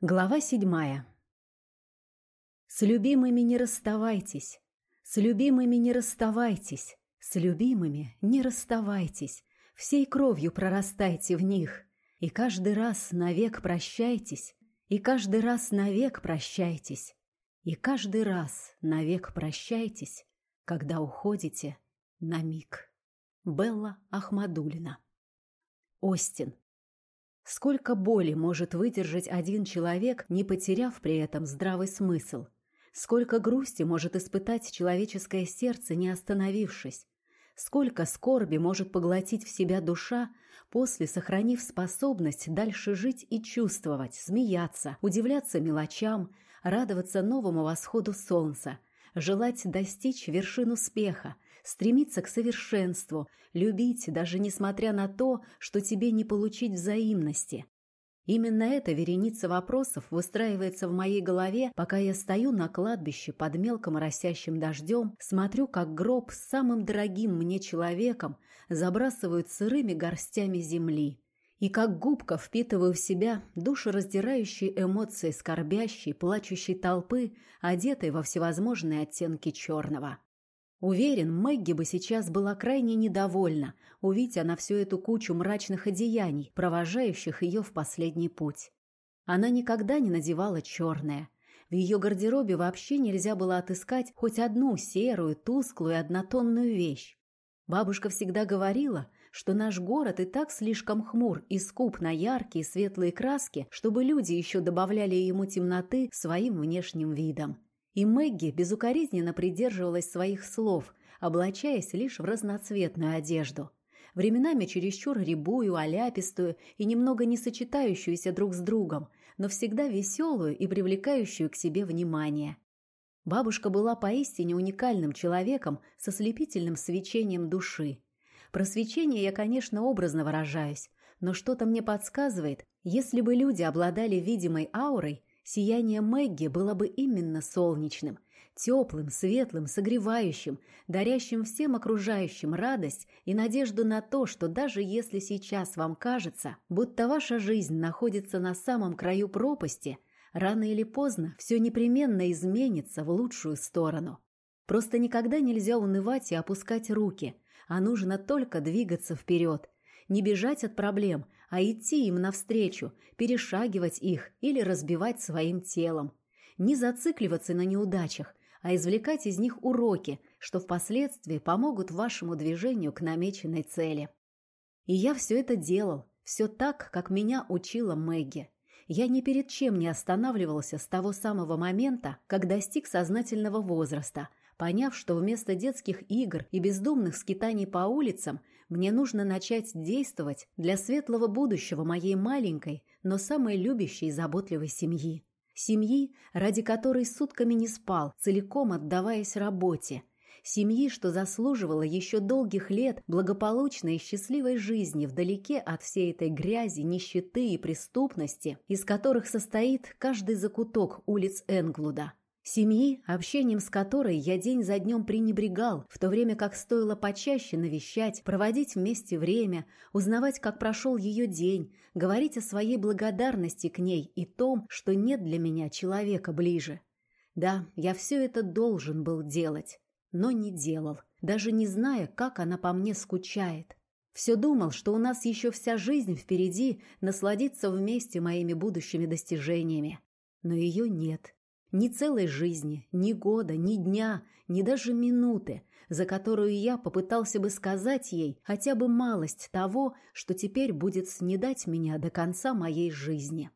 Глава седьмая. С любимыми не расставайтесь, с любимыми не расставайтесь, с любимыми не расставайтесь, всей кровью прорастайте в них, и каждый раз навек прощайтесь, и каждый раз навек прощайтесь, и каждый раз навек прощайтесь, когда уходите на миг. Белла Ахмадулина. Остин. Сколько боли может выдержать один человек, не потеряв при этом здравый смысл? Сколько грусти может испытать человеческое сердце, не остановившись? Сколько скорби может поглотить в себя душа, после сохранив способность дальше жить и чувствовать, смеяться, удивляться мелочам, радоваться новому восходу солнца, желать достичь вершин успеха, стремиться к совершенству, любить, даже несмотря на то, что тебе не получить взаимности. Именно эта вереница вопросов выстраивается в моей голове, пока я стою на кладбище под мелко моросящим дождем, смотрю, как гроб с самым дорогим мне человеком забрасывают сырыми горстями земли. И как губка впитываю в себя душераздирающие эмоции скорбящей, плачущей толпы, одетой во всевозможные оттенки черного. Уверен, Мэгги бы сейчас была крайне недовольна, увидя на всю эту кучу мрачных одеяний, провожающих ее в последний путь. Она никогда не надевала черное. В ее гардеробе вообще нельзя было отыскать хоть одну серую, тусклую, однотонную вещь. Бабушка всегда говорила, что наш город и так слишком хмур и скуп на яркие светлые краски, чтобы люди еще добавляли ему темноты своим внешним видом. И Мэгги безукоризненно придерживалась своих слов, облачаясь лишь в разноцветную одежду. Временами чересчур рябую, оляпистую и немного не сочетающуюся друг с другом, но всегда веселую и привлекающую к себе внимание. Бабушка была поистине уникальным человеком со слепительным свечением души. Про свечение я, конечно, образно выражаюсь, но что-то мне подсказывает, если бы люди обладали видимой аурой, Сияние Мэгги было бы именно солнечным, теплым, светлым, согревающим, дарящим всем окружающим радость и надежду на то, что даже если сейчас вам кажется, будто ваша жизнь находится на самом краю пропасти, рано или поздно все непременно изменится в лучшую сторону. Просто никогда нельзя унывать и опускать руки, а нужно только двигаться вперед, не бежать от проблем – а идти им навстречу, перешагивать их или разбивать своим телом. Не зацикливаться на неудачах, а извлекать из них уроки, что впоследствии помогут вашему движению к намеченной цели. И я все это делал, все так, как меня учила Мэгги. Я ни перед чем не останавливался с того самого момента, как достиг сознательного возраста, поняв, что вместо детских игр и бездумных скитаний по улицам мне нужно начать действовать для светлого будущего моей маленькой, но самой любящей и заботливой семьи. Семьи, ради которой сутками не спал, целиком отдаваясь работе. Семьи, что заслуживала еще долгих лет благополучной и счастливой жизни вдалеке от всей этой грязи, нищеты и преступности, из которых состоит каждый закуток улиц Энглуда. Семьи, общением с которой я день за днем пренебрегал, в то время как стоило почаще навещать, проводить вместе время, узнавать, как прошел ее день, говорить о своей благодарности к ней и том, что нет для меня человека ближе. Да, я все это должен был делать, но не делал, даже не зная, как она по мне скучает. Все думал, что у нас еще вся жизнь впереди, насладиться вместе моими будущими достижениями. Но ее нет. Ни целой жизни, ни года, ни дня, ни даже минуты, за которую я попытался бы сказать ей хотя бы малость того, что теперь будет снедать меня до конца моей жизни.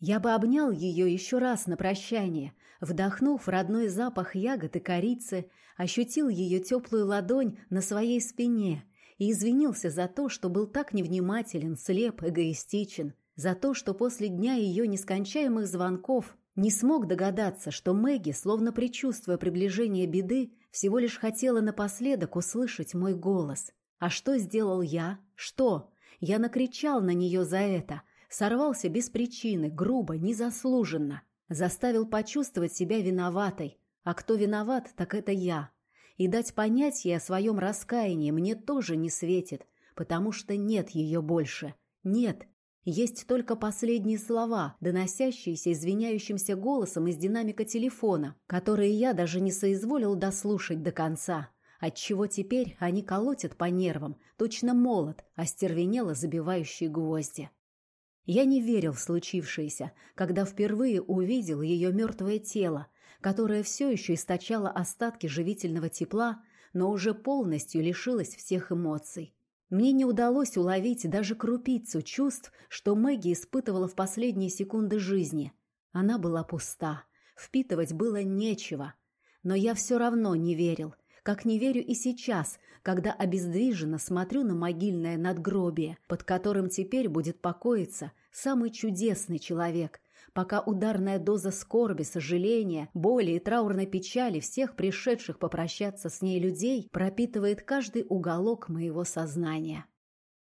Я бы обнял ее еще раз на прощание, вдохнув родной запах ягод и корицы, ощутил ее теплую ладонь на своей спине и извинился за то, что был так невнимателен, слеп, эгоистичен, за то, что после дня ее нескончаемых звонков не смог догадаться, что Мэгги, словно предчувствуя приближение беды, всего лишь хотела напоследок услышать мой голос. А что сделал я? Что? Я накричал на нее за это, сорвался без причины, грубо, незаслуженно, заставил почувствовать себя виноватой. А кто виноват, так это я. И дать понять ей о своем раскаянии мне тоже не светит, потому что нет ее больше. Нет, Есть только последние слова, доносящиеся извиняющимся голосом из динамика телефона, которые я даже не соизволил дослушать до конца, отчего теперь они колотят по нервам, точно молот, остервенело забивающий гвозди. Я не верил в случившееся, когда впервые увидел ее мертвое тело, которое все еще источало остатки живительного тепла, но уже полностью лишилось всех эмоций. Мне не удалось уловить даже крупицу чувств, что Мэгги испытывала в последние секунды жизни. Она была пуста, впитывать было нечего. Но я все равно не верил, как не верю и сейчас, когда обездвиженно смотрю на могильное надгробие, под которым теперь будет покоиться самый чудесный человек, пока ударная доза скорби, сожаления, боли и траурной печали всех пришедших попрощаться с ней людей пропитывает каждый уголок моего сознания.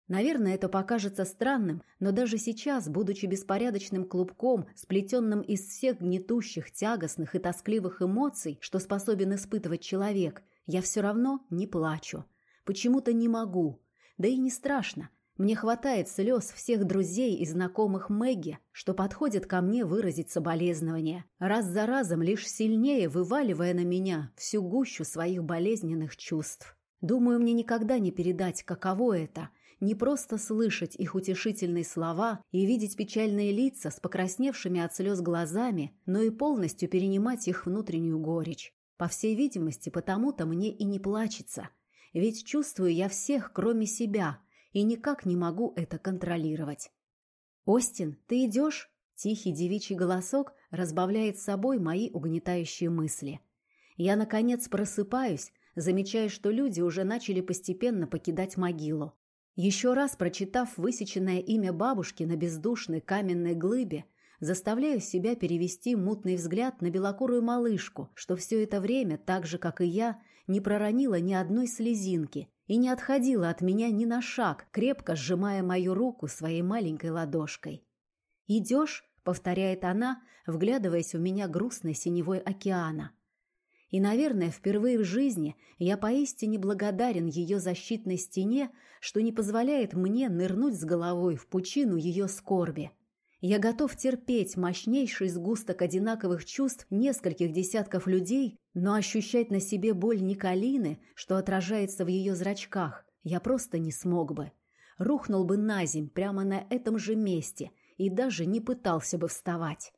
Наверное, это покажется странным, но даже сейчас, будучи беспорядочным клубком, сплетенным из всех гнетущих, тягостных и тоскливых эмоций, что способен испытывать человек, я все равно не плачу. Почему-то не могу. Да и не страшно. Мне хватает слез всех друзей и знакомых Мэгги, что подходят ко мне выразить соболезнования, раз за разом лишь сильнее вываливая на меня всю гущу своих болезненных чувств. Думаю, мне никогда не передать, каково это – не просто слышать их утешительные слова и видеть печальные лица с покрасневшими от слез глазами, но и полностью перенимать их внутреннюю горечь. По всей видимости, потому-то мне и не плачется. Ведь чувствую я всех, кроме себя – и никак не могу это контролировать. «Остин, ты идешь?» Тихий девичий голосок разбавляет собой мои угнетающие мысли. Я, наконец, просыпаюсь, замечая, что люди уже начали постепенно покидать могилу. Еще раз прочитав высеченное имя бабушки на бездушной каменной глыбе, заставляю себя перевести мутный взгляд на белокурую малышку, что все это время, так же, как и я, не проронила ни одной слезинки и не отходила от меня ни на шаг, крепко сжимая мою руку своей маленькой ладошкой. «Идешь?» — повторяет она, вглядываясь в меня грустной синевой океана. И, наверное, впервые в жизни я поистине благодарен ее защитной стене, что не позволяет мне нырнуть с головой в пучину ее скорби. Я готов терпеть мощнейший сгусток одинаковых чувств нескольких десятков людей, но ощущать на себе боль Николины, что отражается в ее зрачках, я просто не смог бы. Рухнул бы на земь прямо на этом же месте и даже не пытался бы вставать.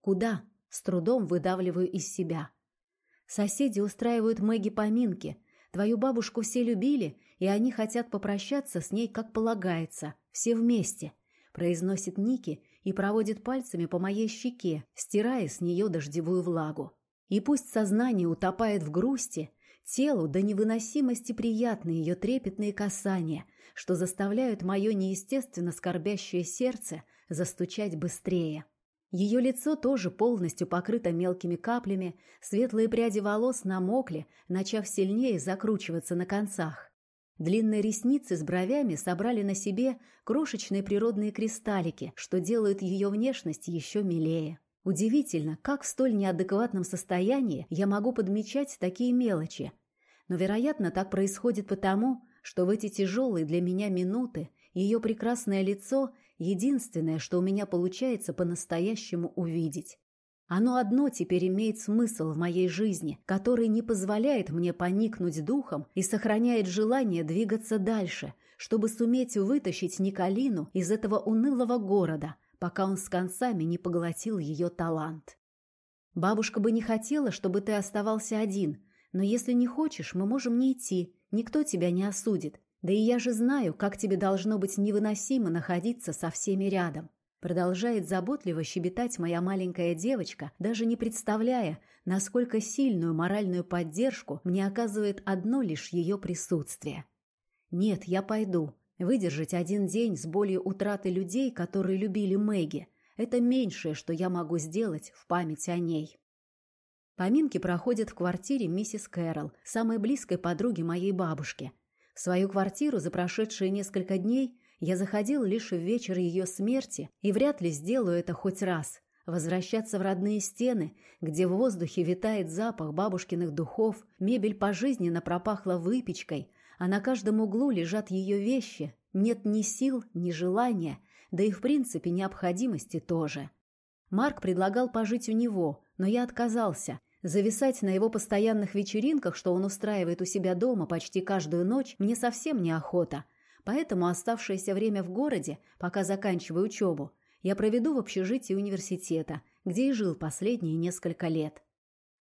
«Куда?» — с трудом выдавливаю из себя. «Соседи устраивают Мэгги поминки. Твою бабушку все любили, и они хотят попрощаться с ней, как полагается, все вместе», — произносит Ники и проводит пальцами по моей щеке, стирая с нее дождевую влагу. И пусть сознание утопает в грусти, телу до невыносимости приятны ее трепетные касания, что заставляют мое неестественно скорбящее сердце застучать быстрее. Ее лицо тоже полностью покрыто мелкими каплями, светлые пряди волос намокли, начав сильнее закручиваться на концах. Длинные ресницы с бровями собрали на себе крошечные природные кристаллики, что делают ее внешность еще милее. Удивительно, как в столь неадекватном состоянии я могу подмечать такие мелочи. Но, вероятно, так происходит потому, что в эти тяжелые для меня минуты ее прекрасное лицо – единственное, что у меня получается по-настоящему увидеть. Оно одно теперь имеет смысл в моей жизни, который не позволяет мне поникнуть духом и сохраняет желание двигаться дальше, чтобы суметь вытащить Николину из этого унылого города, пока он с концами не поглотил ее талант. Бабушка бы не хотела, чтобы ты оставался один, но если не хочешь, мы можем не идти, никто тебя не осудит. Да и я же знаю, как тебе должно быть невыносимо находиться со всеми рядом. Продолжает заботливо щебетать моя маленькая девочка, даже не представляя, насколько сильную моральную поддержку мне оказывает одно лишь ее присутствие. «Нет, я пойду. Выдержать один день с болью утраты людей, которые любили Мэгги, это меньшее, что я могу сделать в память о ней». Поминки проходят в квартире миссис Кэрол, самой близкой подруги моей бабушки. В свою квартиру за прошедшие несколько дней я заходил лишь в вечер ее смерти и вряд ли сделаю это хоть раз. Возвращаться в родные стены, где в воздухе витает запах бабушкиных духов, мебель пожизненно пропахла выпечкой, а на каждом углу лежат ее вещи. Нет ни сил, ни желания, да и в принципе необходимости тоже. Марк предлагал пожить у него, но я отказался. Зависать на его постоянных вечеринках, что он устраивает у себя дома почти каждую ночь, мне совсем неохота. Поэтому оставшееся время в городе, пока заканчиваю учебу, я проведу в общежитии университета, где и жил последние несколько лет.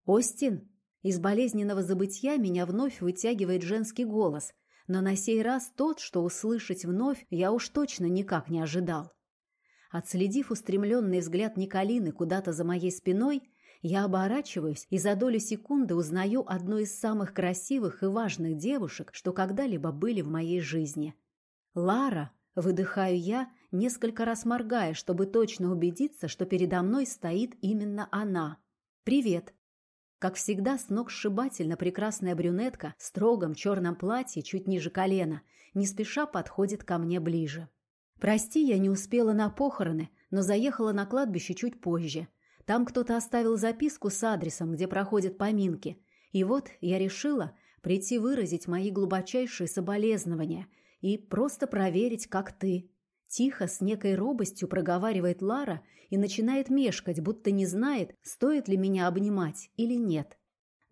«Остин!» Из болезненного забытья меня вновь вытягивает женский голос, но на сей раз тот, что услышать вновь, я уж точно никак не ожидал. Отследив устремленный взгляд Николины куда-то за моей спиной, я оборачиваюсь и за долю секунды узнаю одну из самых красивых и важных девушек, что когда-либо были в моей жизни. «Лара!» – выдыхаю я, несколько раз моргая, чтобы точно убедиться, что передо мной стоит именно она. «Привет!» Как всегда, с ног сшибательно прекрасная брюнетка в строгом черном платье чуть ниже колена, не спеша подходит ко мне ближе. Прости, я не успела на похороны, но заехала на кладбище чуть позже. Там кто-то оставил записку с адресом, где проходят поминки. И вот я решила прийти выразить мои глубочайшие соболезнования и просто проверить, как ты. Тихо, с некой робостью проговаривает Лара и начинает мешкать, будто не знает, стоит ли меня обнимать или нет.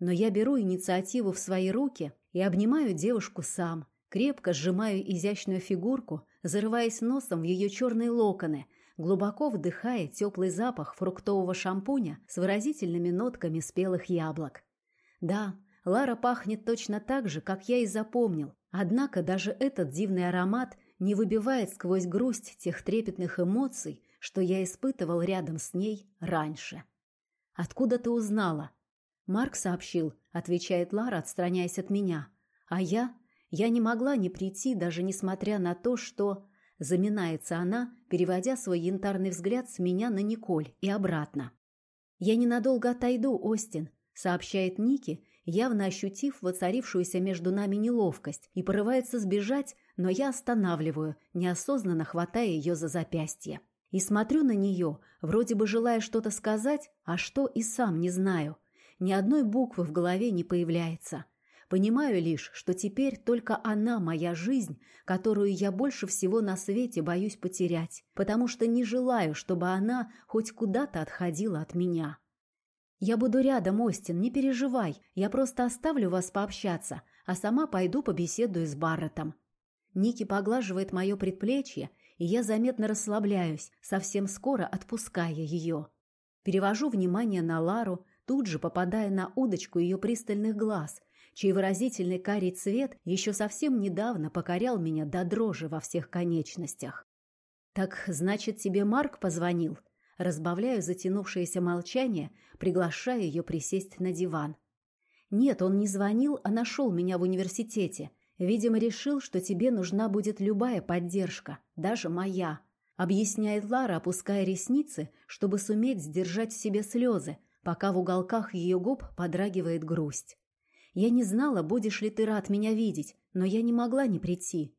Но я беру инициативу в свои руки и обнимаю девушку сам, крепко сжимаю изящную фигурку, зарываясь носом в ее черные локоны, глубоко вдыхая теплый запах фруктового шампуня с выразительными нотками спелых яблок. Да, Лара пахнет точно так же, как я и запомнил, однако даже этот дивный аромат не выбивает сквозь грусть тех трепетных эмоций, что я испытывал рядом с ней раньше. «Откуда ты узнала?» «Марк сообщил», — отвечает Лара, отстраняясь от меня. «А я я не могла не прийти, даже несмотря на то, что... Заминается она, переводя свой янтарный взгляд с меня на Николь и обратно. «Я ненадолго отойду, Остин», — сообщает Ники, явно ощутив воцарившуюся между нами неловкость, и порывается сбежать, но я останавливаю, неосознанно хватая ее за запястье. И смотрю на нее, вроде бы желая что-то сказать, а что и сам не знаю. Ни одной буквы в голове не появляется. Понимаю лишь, что теперь только она моя жизнь, которую я больше всего на свете боюсь потерять, потому что не желаю, чтобы она хоть куда-то отходила от меня. Я буду рядом, Остин, не переживай. Я просто оставлю вас пообщаться, а сама пойду побеседую с Барреттом. Ники поглаживает мое предплечье, и я заметно расслабляюсь, совсем скоро отпуская ее. Перевожу внимание на Лару, тут же попадая на удочку ее пристальных глаз – чей выразительный карий цвет еще совсем недавно покорял меня до дрожи во всех конечностях. «Так, значит, тебе Марк позвонил?» Разбавляю затянувшееся молчание, приглашая ее присесть на диван. «Нет, он не звонил, а нашел меня в университете. Видимо, решил, что тебе нужна будет любая поддержка, даже моя», объясняет Лара, опуская ресницы, чтобы суметь сдержать в себе слезы, пока в уголках ее губ подрагивает грусть. Я не знала, будешь ли ты рад меня видеть, но я не могла не прийти.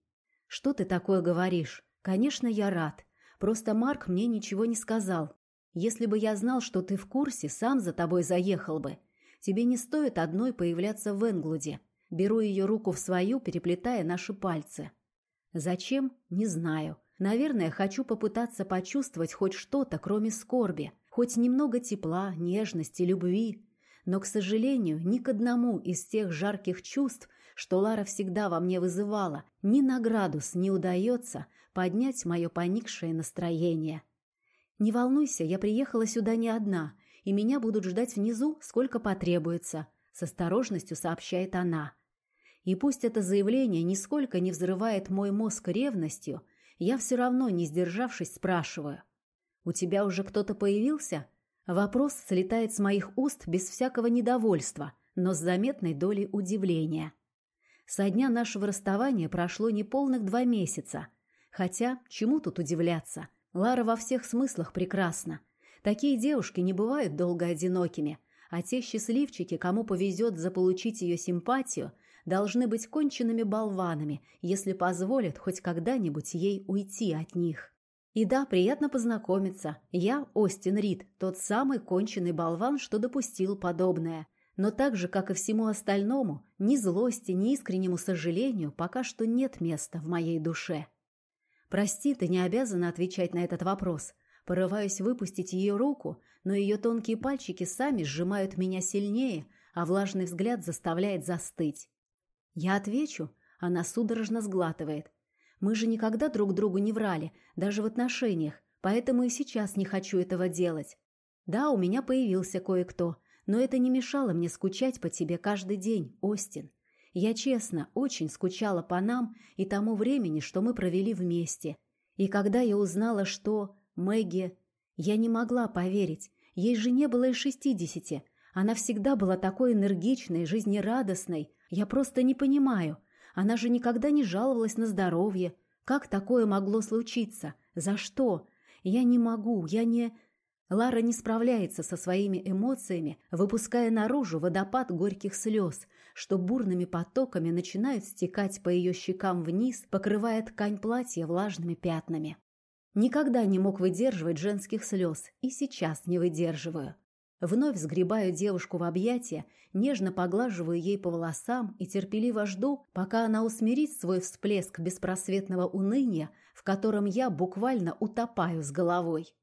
Что ты такое говоришь? Конечно, я рад. Просто Марк мне ничего не сказал. Если бы я знал, что ты в курсе, сам за тобой заехал бы. Тебе не стоит одной появляться в Энглуде. Беру ее руку в свою, переплетая наши пальцы. Зачем? Не знаю. Наверное, хочу попытаться почувствовать хоть что-то, кроме скорби. Хоть немного тепла, нежности, любви но, к сожалению, ни к одному из тех жарких чувств, что Лара всегда во мне вызывала, ни на градус не удается поднять мое поникшее настроение. «Не волнуйся, я приехала сюда не одна, и меня будут ждать внизу, сколько потребуется», — с осторожностью сообщает она. И пусть это заявление нисколько не взрывает мой мозг ревностью, я все равно, не сдержавшись, спрашиваю. «У тебя уже кто-то появился?» Вопрос слетает с моих уст без всякого недовольства, но с заметной долей удивления. Со дня нашего расставания прошло неполных два месяца. Хотя, чему тут удивляться? Лара во всех смыслах прекрасна. Такие девушки не бывают долго одинокими, а те счастливчики, кому повезет заполучить ее симпатию, должны быть конченными болванами, если позволят хоть когда-нибудь ей уйти от них. И да, приятно познакомиться. Я Остин Рид, тот самый конченый болван, что допустил подобное. Но так же, как и всему остальному, ни злости, ни искреннему сожалению пока что нет места в моей душе. Прости, ты не обязана отвечать на этот вопрос. Порываюсь выпустить ее руку, но ее тонкие пальчики сами сжимают меня сильнее, а влажный взгляд заставляет застыть. Я отвечу, она судорожно сглатывает. Мы же никогда друг другу не врали, даже в отношениях, поэтому и сейчас не хочу этого делать. Да, у меня появился кое-кто, но это не мешало мне скучать по тебе каждый день, Остин. Я честно очень скучала по нам и тому времени, что мы провели вместе. И когда я узнала, что Мэгги... Я не могла поверить. Ей же не было и шестидесяти. Она всегда была такой энергичной, жизнерадостной. Я просто не понимаю. Она же никогда не жаловалась на здоровье. Как такое могло случиться? За что? Я не могу, я не... Лара не справляется со своими эмоциями, выпуская наружу водопад горьких слез, что бурными потоками начинают стекать по ее щекам вниз, покрывая ткань платья влажными пятнами. Никогда не мог выдерживать женских слез, и сейчас не выдерживаю. Вновь сгребаю девушку в объятия, нежно поглаживаю ей по волосам и терпеливо жду, пока она усмирит свой всплеск беспросветного уныния, в котором я буквально утопаю с головой.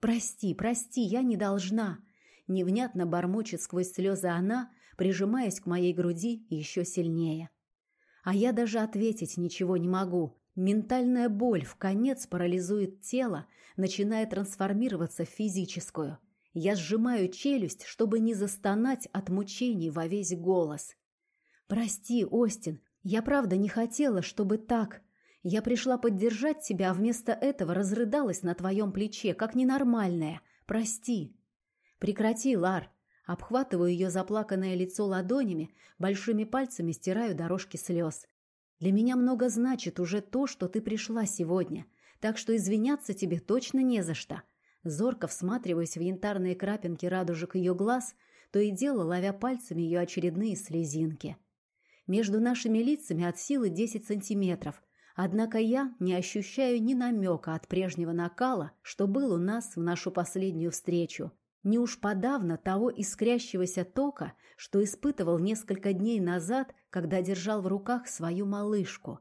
«Прости, прости, я не должна!» Невнятно бормочет сквозь слезы она, прижимаясь к моей груди еще сильнее. А я даже ответить ничего не могу. Ментальная боль в конец парализует тело, начиная трансформироваться в физическую. Я сжимаю челюсть, чтобы не застонать от мучений во весь голос. «Прости, Остин, я правда не хотела, чтобы так...» Я пришла поддержать тебя, а вместо этого разрыдалась на твоем плече, как ненормальная. Прости. Прекрати, Лар. Обхватываю ее заплаканное лицо ладонями, большими пальцами стираю дорожки слез. Для меня много значит уже то, что ты пришла сегодня, так что извиняться тебе точно не за что. Зорко всматриваясь в янтарные крапинки радужек ее глаз, то и дело ловя пальцами ее очередные слезинки. Между нашими лицами от силы 10 сантиметров – Однако я не ощущаю ни намека от прежнего накала, что был у нас в нашу последнюю встречу. Не уж подавно того искрящегося тока, что испытывал несколько дней назад, когда держал в руках свою малышку.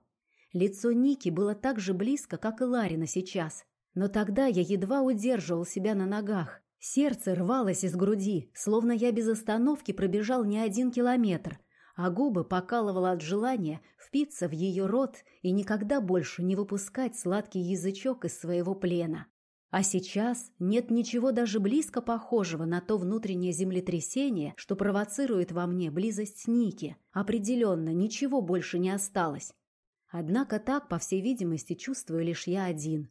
Лицо Ники было так же близко, как и Ларина сейчас. Но тогда я едва удерживал себя на ногах. Сердце рвалось из груди, словно я без остановки пробежал не один километр, а губы покалывало от желания впиться в ее рот и никогда больше не выпускать сладкий язычок из своего плена. А сейчас нет ничего даже близко похожего на то внутреннее землетрясение, что провоцирует во мне близость Ники. Определенно, ничего больше не осталось. Однако так, по всей видимости, чувствую лишь я один.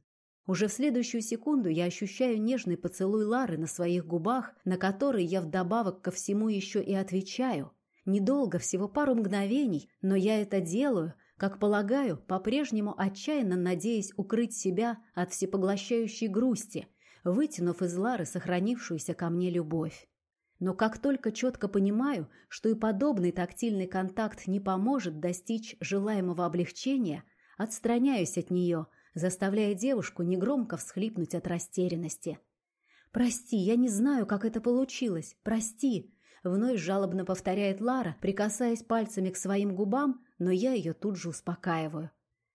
Уже в следующую секунду я ощущаю нежный поцелуй Лары на своих губах, на который я вдобавок ко всему еще и отвечаю – Недолго, всего пару мгновений, но я это делаю, как полагаю, по-прежнему отчаянно надеясь укрыть себя от всепоглощающей грусти, вытянув из Лары сохранившуюся ко мне любовь. Но как только четко понимаю, что и подобный тактильный контакт не поможет достичь желаемого облегчения, отстраняюсь от нее, заставляя девушку негромко всхлипнуть от растерянности. «Прости, я не знаю, как это получилось. Прости!» Вновь жалобно повторяет Лара, прикасаясь пальцами к своим губам, но я ее тут же успокаиваю.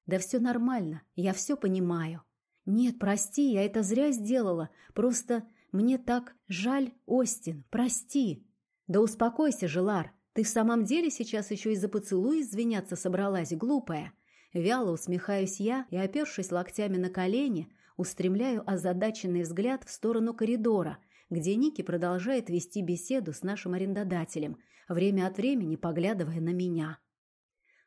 Да все нормально, я все понимаю. Нет, прости, я это зря сделала. Просто мне так жаль, Остин, прости. Да успокойся же, Лар. Ты в самом деле сейчас еще из-за поцелуя извиняться собралась, глупая. Вяло усмехаюсь я и, опершись локтями на колени, устремляю озадаченный взгляд в сторону коридора – где Ники продолжает вести беседу с нашим арендодателем, время от времени поглядывая на меня.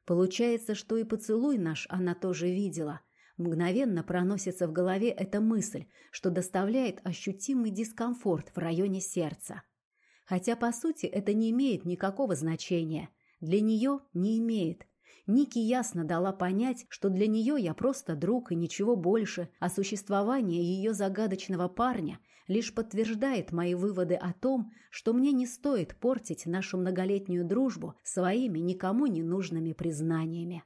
Получается, что и поцелуй наш она тоже видела. Мгновенно проносится в голове эта мысль, что доставляет ощутимый дискомфорт в районе сердца. Хотя, по сути, это не имеет никакого значения. Для нее не имеет. Ники ясно дала понять, что для нее я просто друг и ничего больше, а существование ее загадочного парня лишь подтверждает мои выводы о том, что мне не стоит портить нашу многолетнюю дружбу своими никому не нужными признаниями.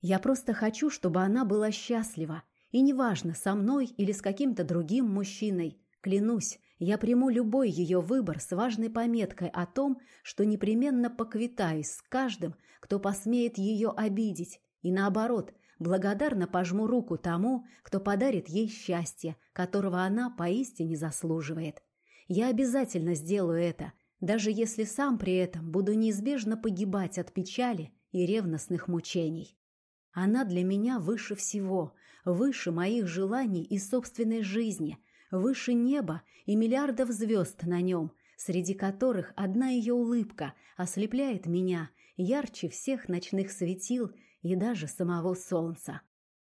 Я просто хочу, чтобы она была счастлива, и неважно, со мной или с каким-то другим мужчиной, клянусь, я приму любой ее выбор с важной пометкой о том, что непременно поквитаюсь с каждым, кто посмеет ее обидеть, и наоборот, благодарно пожму руку тому, кто подарит ей счастье, которого она поистине заслуживает. Я обязательно сделаю это, даже если сам при этом буду неизбежно погибать от печали и ревностных мучений. Она для меня выше всего, выше моих желаний и собственной жизни, выше неба и миллиардов звезд на нем, среди которых одна ее улыбка ослепляет меня ярче всех ночных светил и даже самого солнца.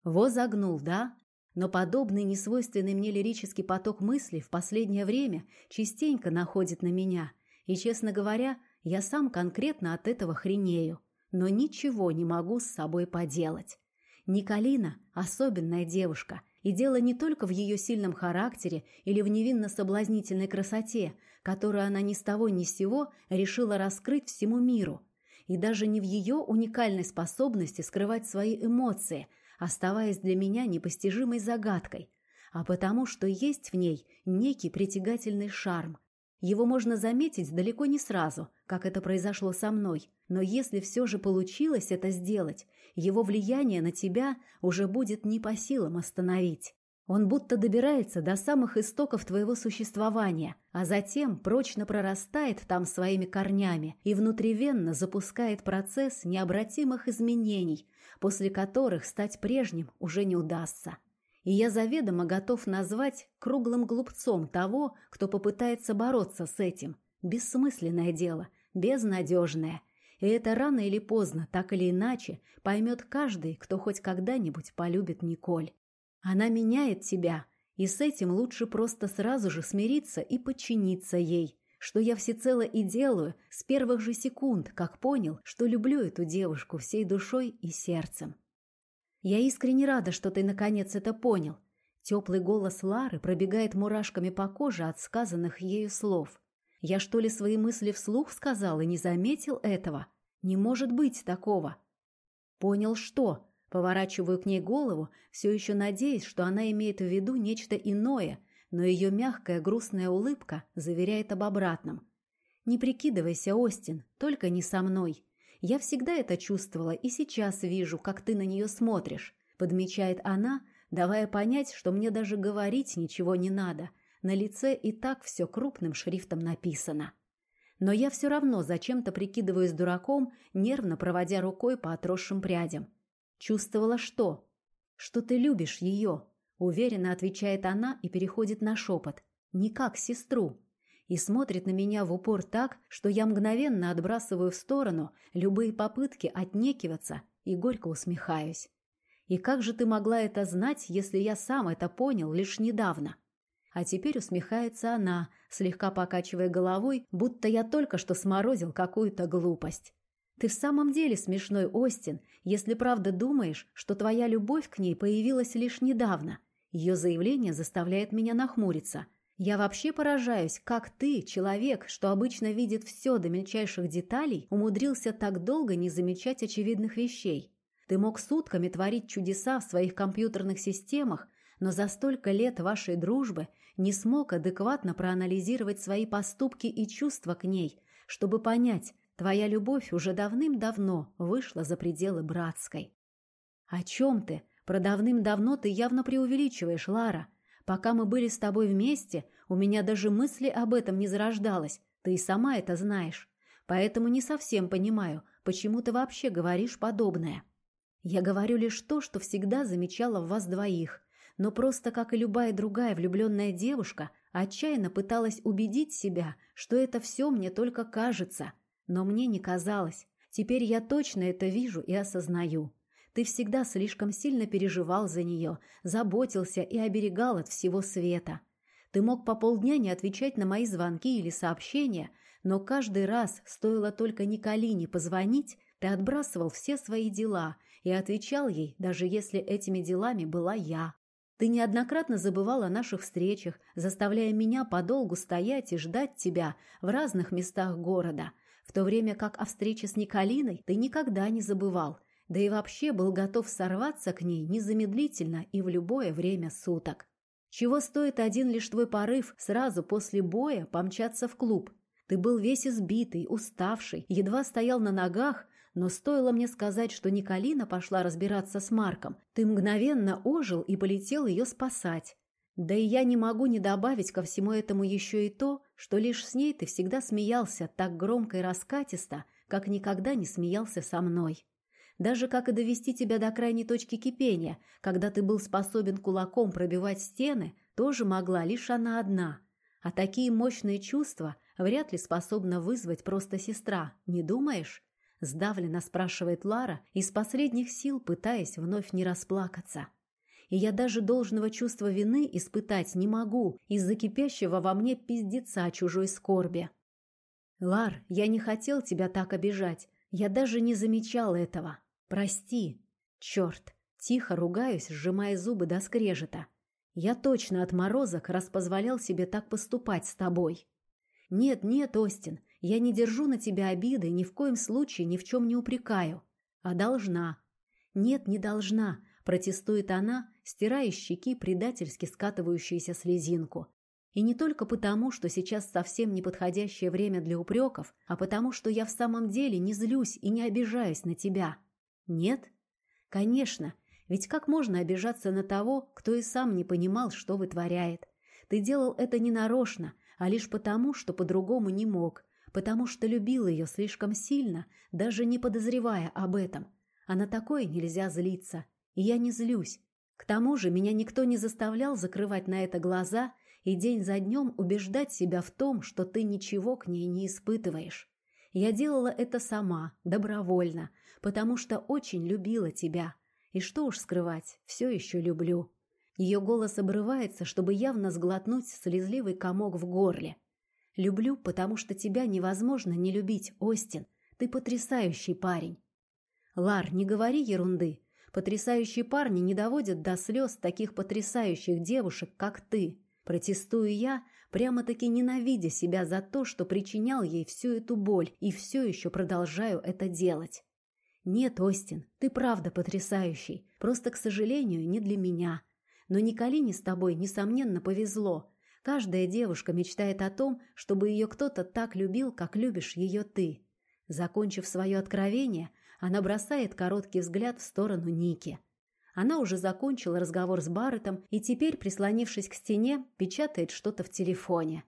Во загнул, да? Но подобный несвойственный мне лирический поток мыслей в последнее время частенько находит на меня, и, честно говоря, я сам конкретно от этого хренею но ничего не могу с собой поделать. Николина – особенная девушка, и дело не только в ее сильном характере или в невинно-соблазнительной красоте, которую она ни с того ни с сего решила раскрыть всему миру, и даже не в ее уникальной способности скрывать свои эмоции, оставаясь для меня непостижимой загадкой, а потому что есть в ней некий притягательный шарм – его можно заметить далеко не сразу, как это произошло со мной, но если все же получилось это сделать, его влияние на тебя уже будет не по силам остановить. Он будто добирается до самых истоков твоего существования, а затем прочно прорастает там своими корнями и внутривенно запускает процесс необратимых изменений, после которых стать прежним уже не удастся и я заведомо готов назвать круглым глупцом того, кто попытается бороться с этим. Бессмысленное дело, безнадежное. И это рано или поздно, так или иначе, поймет каждый, кто хоть когда-нибудь полюбит Николь. Она меняет тебя, и с этим лучше просто сразу же смириться и подчиниться ей, что я всецело и делаю с первых же секунд, как понял, что люблю эту девушку всей душой и сердцем. Я искренне рада, что ты наконец это понял. Теплый голос Лары пробегает мурашками по коже от сказанных ею слов. Я что ли свои мысли вслух сказал и не заметил этого? Не может быть такого. Понял что? Поворачиваю к ней голову, все еще надеясь, что она имеет в виду нечто иное, но ее мягкая грустная улыбка заверяет об обратном. «Не прикидывайся, Остин, только не со мной. Я всегда это чувствовала и сейчас вижу, как ты на нее смотришь», — подмечает она, давая понять, что мне даже говорить ничего не надо. На лице и так все крупным шрифтом написано. Но я все равно зачем-то прикидываюсь дураком, нервно проводя рукой по отросшим прядям. Чувствовала что? Что ты любишь ее, уверенно отвечает она и переходит на шепот. Не как сестру и смотрит на меня в упор так, что я мгновенно отбрасываю в сторону любые попытки отнекиваться и горько усмехаюсь. И как же ты могла это знать, если я сам это понял лишь недавно? А теперь усмехается она, слегка покачивая головой, будто я только что сморозил какую-то глупость. Ты в самом деле смешной, Остин, если правда думаешь, что твоя любовь к ней появилась лишь недавно. Ее заявление заставляет меня нахмуриться – я вообще поражаюсь, как ты, человек, что обычно видит все до мельчайших деталей, умудрился так долго не замечать очевидных вещей. Ты мог сутками творить чудеса в своих компьютерных системах, но за столько лет вашей дружбы не смог адекватно проанализировать свои поступки и чувства к ней, чтобы понять, твоя любовь уже давным-давно вышла за пределы братской. О чем ты? Про давным-давно ты явно преувеличиваешь, Лара. Пока мы были с тобой вместе, у меня даже мысли об этом не зарождалось, ты и сама это знаешь. Поэтому не совсем понимаю, почему ты вообще говоришь подобное. Я говорю лишь то, что всегда замечала в вас двоих, но просто, как и любая другая влюбленная девушка, отчаянно пыталась убедить себя, что это все мне только кажется. Но мне не казалось. Теперь я точно это вижу и осознаю. Ты всегда слишком сильно переживал за нее, заботился и оберегал от всего света. Ты мог по полдня не отвечать на мои звонки или сообщения, но каждый раз, стоило только Николине позвонить, ты отбрасывал все свои дела и отвечал ей, даже если этими делами была я. Ты неоднократно забывал о наших встречах, заставляя меня подолгу стоять и ждать тебя в разных местах города, в то время как о встрече с Николиной ты никогда не забывал – да и вообще был готов сорваться к ней незамедлительно и в любое время суток. Чего стоит один лишь твой порыв сразу после боя помчаться в клуб? Ты был весь избитый, уставший, едва стоял на ногах, Но стоило мне сказать, что Николина пошла разбираться с Марком, ты мгновенно ожил и полетел ее спасать. Да и я не могу не добавить ко всему этому еще и то, что лишь с ней ты всегда смеялся так громко и раскатисто, как никогда не смеялся со мной. Даже как и довести тебя до крайней точки кипения, когда ты был способен кулаком пробивать стены, тоже могла лишь она одна. А такие мощные чувства вряд ли способна вызвать просто сестра, не думаешь? Сдавленно спрашивает Лара, из последних сил пытаясь вновь не расплакаться. И я даже должного чувства вины испытать не могу из-за кипящего во мне пиздеца чужой скорби. Лар, я не хотел тебя так обижать. Я даже не замечал этого. Прости. Черт. Тихо ругаюсь, сжимая зубы до скрежета. Я точно от морозок раз позволял себе так поступать с тобой. Нет, нет, Остин, я не держу на тебя обиды, ни в коем случае ни в чем не упрекаю. А должна. Нет, не должна, протестует она, стирая щеки предательски скатывающуюся слезинку. И не только потому, что сейчас совсем неподходящее время для упреков, а потому, что я в самом деле не злюсь и не обижаюсь на тебя. Нет? Конечно, ведь как можно обижаться на того, кто и сам не понимал, что вытворяет? Ты делал это не нарочно, а лишь потому, что по-другому не мог, потому что любил ее слишком сильно, даже не подозревая об этом. А на такое нельзя злиться. И я не злюсь. К тому же меня никто не заставлял закрывать на это глаза и день за днем убеждать себя в том, что ты ничего к ней не испытываешь. Я делала это сама, добровольно, потому что очень любила тебя. И что уж скрывать, все еще люблю. Ее голос обрывается, чтобы явно сглотнуть слезливый комок в горле. Люблю, потому что тебя невозможно не любить, Остин. Ты потрясающий парень. Лар, не говори ерунды. Потрясающие парни не доводят до слез таких потрясающих девушек, как ты. Протестую я, прямо-таки ненавидя себя за то, что причинял ей всю эту боль и все еще продолжаю это делать. Нет, Остин, ты правда потрясающий, просто, к сожалению, не для меня. Но Николине с тобой, несомненно, повезло. Каждая девушка мечтает о том, чтобы ее кто-то так любил, как любишь ее ты. Закончив свое откровение, она бросает короткий взгляд в сторону Ники. Она уже закончила разговор с Барреттом и теперь, прислонившись к стене, печатает что-то в телефоне.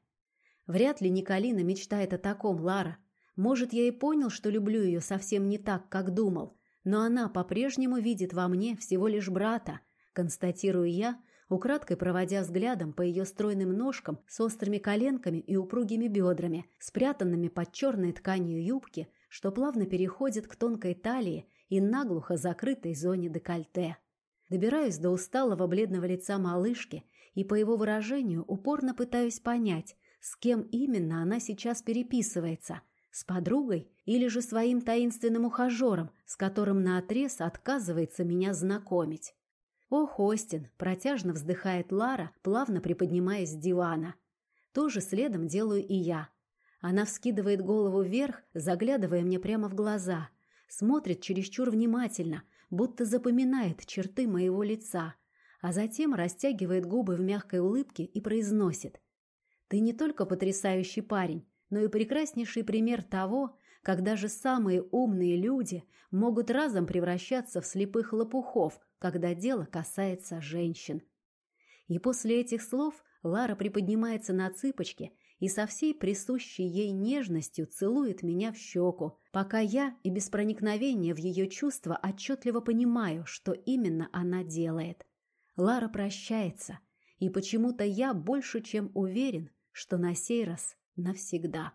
Вряд ли Николина мечтает о таком, Лара. Может, я и понял, что люблю ее совсем не так, как думал, но она по-прежнему видит во мне всего лишь брата, констатирую я, украдкой проводя взглядом по ее стройным ножкам с острыми коленками и упругими бедрами, спрятанными под черной тканью юбки, что плавно переходит к тонкой талии и наглухо закрытой зоне декольте. Добираюсь до усталого бледного лица малышки и по его выражению упорно пытаюсь понять, с кем именно она сейчас переписывается – с подругой или же своим таинственным ухажером, с которым наотрез отказывается меня знакомить. «О, Хостин!» – протяжно вздыхает Лара, плавно приподнимаясь с дивана. Тоже следом делаю и я. Она вскидывает голову вверх, заглядывая мне прямо в глаза. Смотрит чересчур внимательно, будто запоминает черты моего лица, а затем растягивает губы в мягкой улыбке и произносит. «Ты не только потрясающий парень, но и прекраснейший пример того, как даже самые умные люди могут разом превращаться в слепых лопухов, когда дело касается женщин. И после этих слов Лара приподнимается на цыпочки и со всей присущей ей нежностью целует меня в щеку, пока я и без проникновения в ее чувства отчетливо понимаю, что именно она делает. Лара прощается, и почему-то я больше чем уверен, что на сей раз навсегда.